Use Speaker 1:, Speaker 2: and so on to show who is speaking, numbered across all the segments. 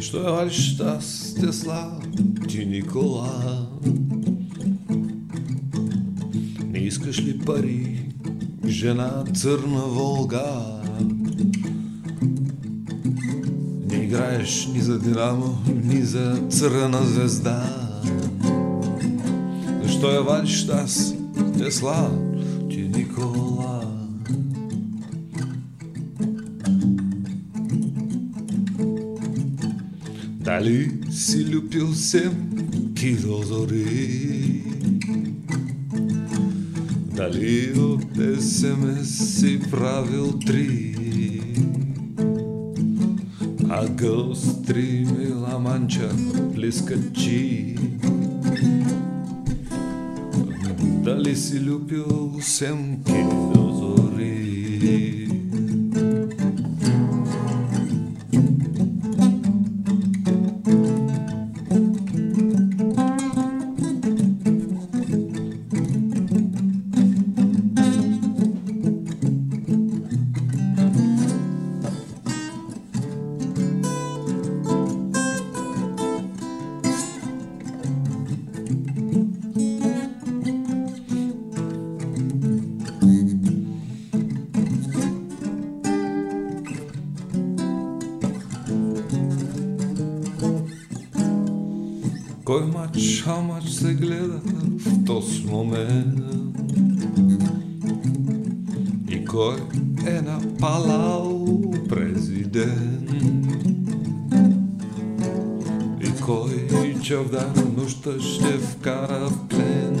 Speaker 1: Что tas тесла ти Никола Не искаш ли пари, жена църна Волга? Не играеш ни за Динамо, ни за църна звезда Защо я вадиш аз, Тесла, ти Никола? Dali se più sem chi rozori Dali o SMS pravil tri. A gostri trimi la manča pliskači Dali si ljubio sem, ki dozori Кој мач, шамач се гледа в тос момент? И кој е на палау президент? И кој чавдар нушта ще вкара в плен?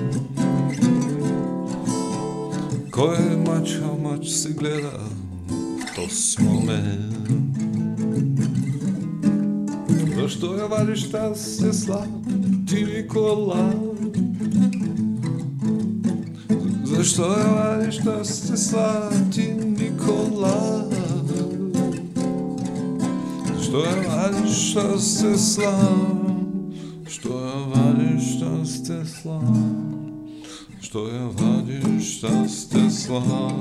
Speaker 1: Кој мач, хамач се гледа в тос момент? Защо я вадиш тази сесла, ти Никола? Защо я вадиш тази сесла, ти Никола? Защо я вадиш тази сесла? Що я вадиш тази тесла? Що я вадиш тази тесла,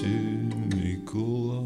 Speaker 1: ти Никола?